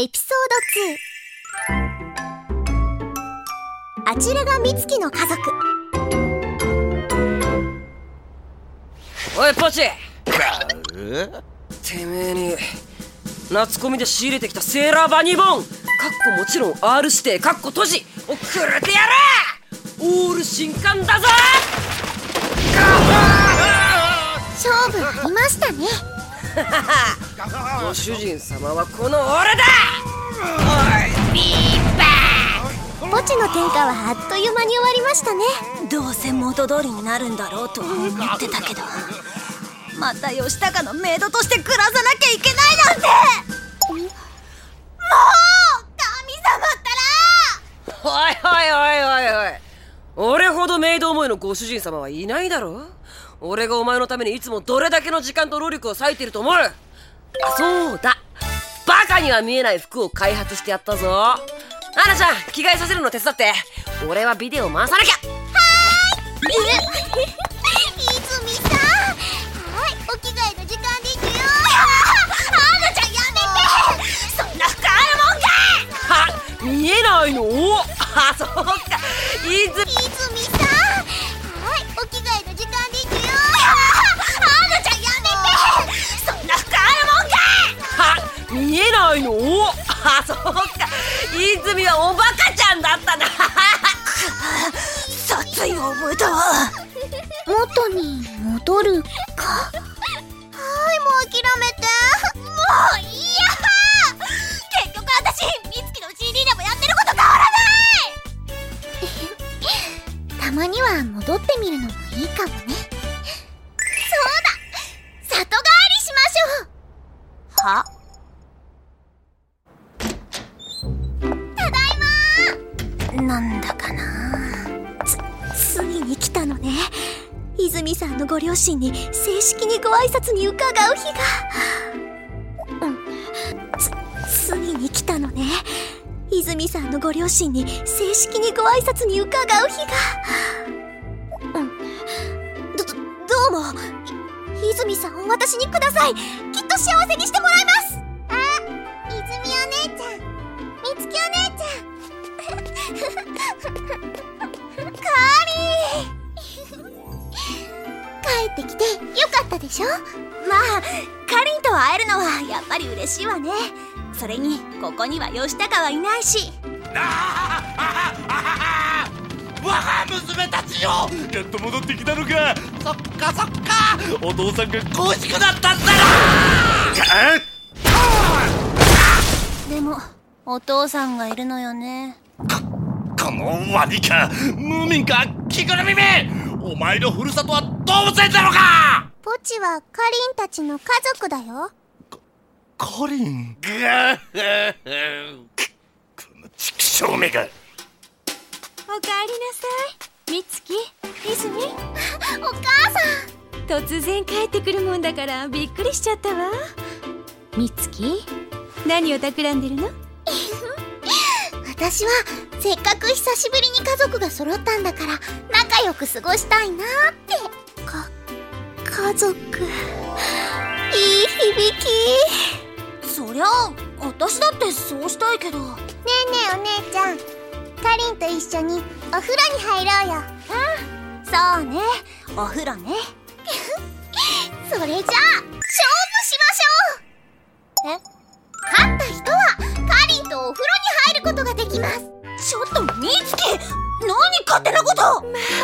エピソード2あちらが美月の家族。おいポチ。てめえに夏コミで仕入れてきたセーラーバニーボン。かっこもちろん R 指定かっこ閉じ。をくれてやれ。オール新刊だぞ。勝負ありましたね ご主人様はこの俺だ！ポチの天下はあっという間に終わりましたね。どうせ元通りになるんだろうとは思ってたけどまた義高のメイドとして暮らさなきゃいけないなんて！もう神様ったおいおいおいおいおい。俺ほどメイド思いのご主人様はいないだろ俺がお前のためにいつもどれだけの時間と労力を割いてると思う？あそうだ。バカには見えない服を開発してやったぞ。アナちゃん着替えさせるの手伝って。俺はビデオ回さなきゃ。泉さんはいお着替えの時間ですよ。あなちゃんやめて。そんな服あるもんかは見えないの？あそうか戻るか？はいもう諦めて。もういいや結局私美月の CD でもやってること変わらない！たまには戻ってみるのもいいかもね。そうだ。里帰りしましょう。は？ただいま。なんだかな。つついに来たのね泉さんのご両親に正式にご挨拶に伺う日が。うん。つついに来たのね。泉さんのご両親に正式にご挨拶に伺う日が。うん。どどうも。泉さんを私にください。きっと幸せにしてもらいます。あ泉お姉ちゃん。美月お姉ちゃん。カーリー。ってきてよかったでしょ？まあかりんと会えるのはやっぱり嬉しいわね。それにここには義高はいないし。我が娘たちよやっと戻ってきたのかそっかそっかお父さんが恋しくなったんだろでもお父さんがいるのよねここのワニかムーミンか着ぐるみめお前のふるさとは動物園だろうか！ポチはカリンたちの家族だよ。コリンがこの畜生めがおかえりなさい美月泉お母さん突然帰ってくるもんだからびっくりしちゃったわ美月何を企んでるの私はせっかく久しぶりに家族が揃ったんだから仲良く過ごしたいなって。か家族。いい響き。そりゃ私だってそうしたいけど。ねえねえお姉ちゃん。かりんと一緒にお風呂に入ろうよ。そうね。お風呂ね。それじゃあ勝負しましょう。え？勝った人はかりんとお風呂に入ることができますちょっと美月何勝手なこと。ま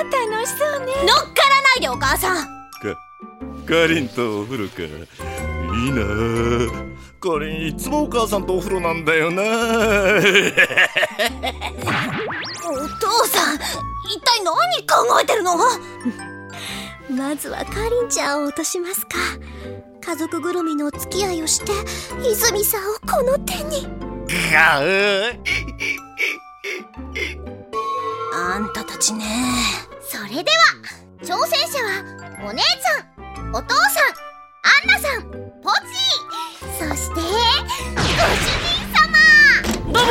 あ楽しそうね。乗っからないでお母さん。かかりんとお風呂か。いいな。あかりんいつもお母さんとお風呂なんだよな。お父さん一体何考えてるの？まずはかりんちゃんを落としますか。家族ぐるみのお付き合いをして泉さんをこの手に。があんたたちね。それでは挑戦者はお姉ちゃんお父さんアンナさんポチー。そしてご主人様。どうも。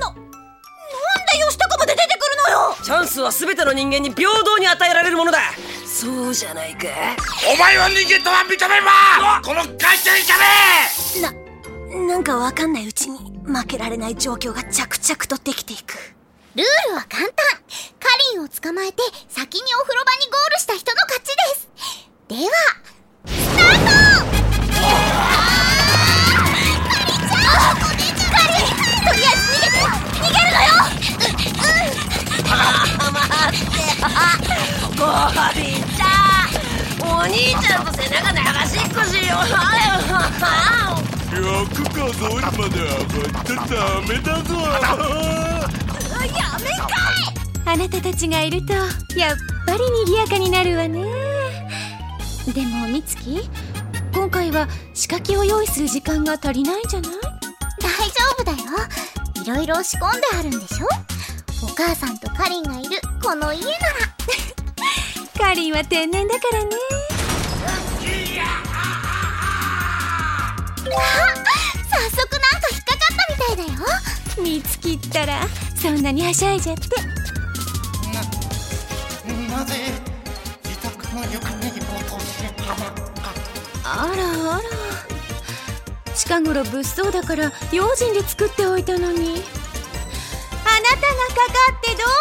ななんで義高まで出てくるのよ。チャンスは全ての人間に平等に与えられるものだ。そうじゃないか。お前は人間とは認めんわ。この会社にしゃべななんかわかんないうちに負けられない状況が着々とできていくルールは簡単。カリンを捕まえて先にお風呂場にゴールした人の勝ちです。ではスタート。カリンちゃんお姉ちゃんカリンとりあえず逃げて逃げるのよ。ゴリンちゃんお兄ちゃんと背中流しっこしよう100数えるまで上がっちゃダメだぞあなたたちがいるとやっぱり賑やかになるわね。でも美月今回は仕掛けを用意する時間が足りないんじゃない？大丈夫だよ。いろいろ仕込んであるんでしょ？お母さんとカリンがいるこの家なら。カリンは天然だからね。早速なんか引っかかったみたいだよ。美月ったらそんなにはしゃいじゃってなぜ自宅の床に落としたのか。あらあら。近頃物騒だから用心で作っておいたのに。あなたがかかってどう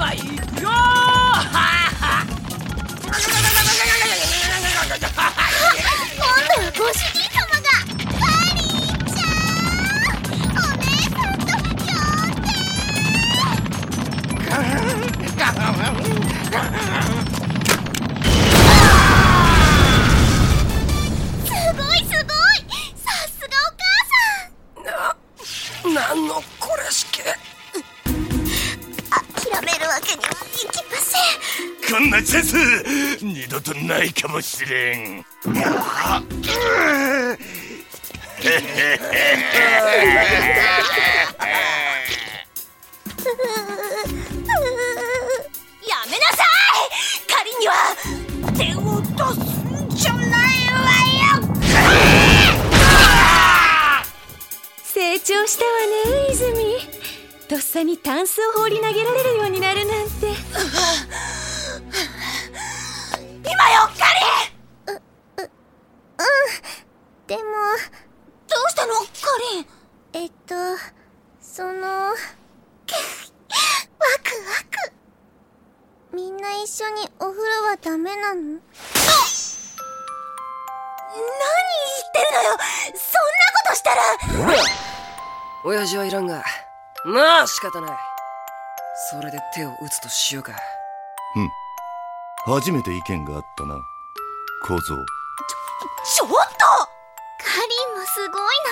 ばいくよ 今度はご主人ないかもしれん。やめなさい。カリンには手を出すんじゃないわよ。成長したわね泉。とっさにタンスを放り投げられるようになるよカリンでも。どうしたの？カリン！えっとその。ワクワク！みんな一緒にお風呂はダメなの？何言ってるのよ！そんなことしたら！親父はいらんが。まあ仕方ない。それで手を打つとしようか初めて意見があったな。小僧。ちょっと！カリンもすごいな。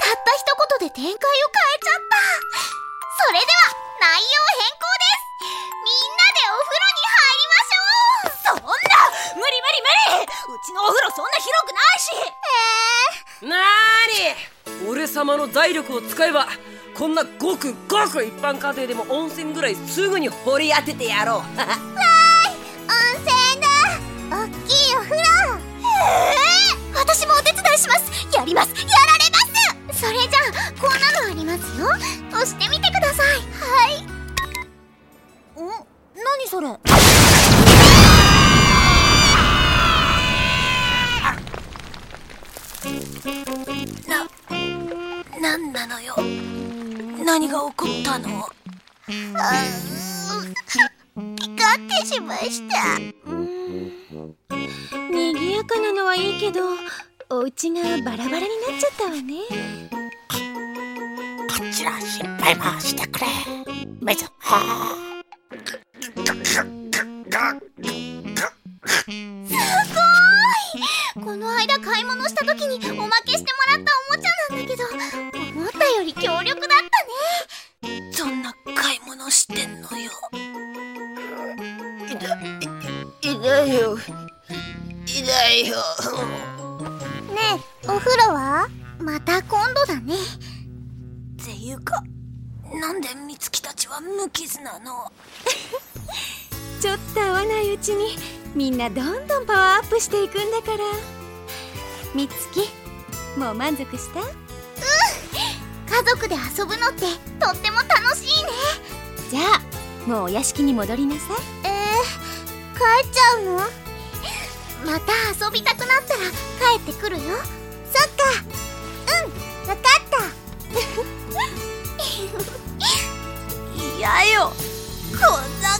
たった一言で展開を変えちゃった。それでは内容変更です。みんなでお風呂に入りましょう。そんな。無理無理無理。うちのお風呂そんな広くないし。なーに。俺様の財力を使えばこんなごくごく一般家庭でも温泉ぐらいすぐに掘り当ててやろう 私もお手伝いします。やります。やられます。それじゃあこんなのありますよ。押してみてください。はい。ん何それ？な、なんなのよ。何が起こったの？光ってしました賑やかなのはいいけどお家がバラバラになっちゃったわね。こちら心配はしてくれ。めずはこの間買い物した時におまけちょっと合わないうちにみんなどんどんパワーアップしていくんだから。みつきもう満足した？家族で遊ぶのってとっても楽しいね。じゃあもうお屋敷に戻りなさい。えー、帰っちゃうの？また遊びたくなったら帰ってくるよ。そっか。うんわかった。嫌よ。こんな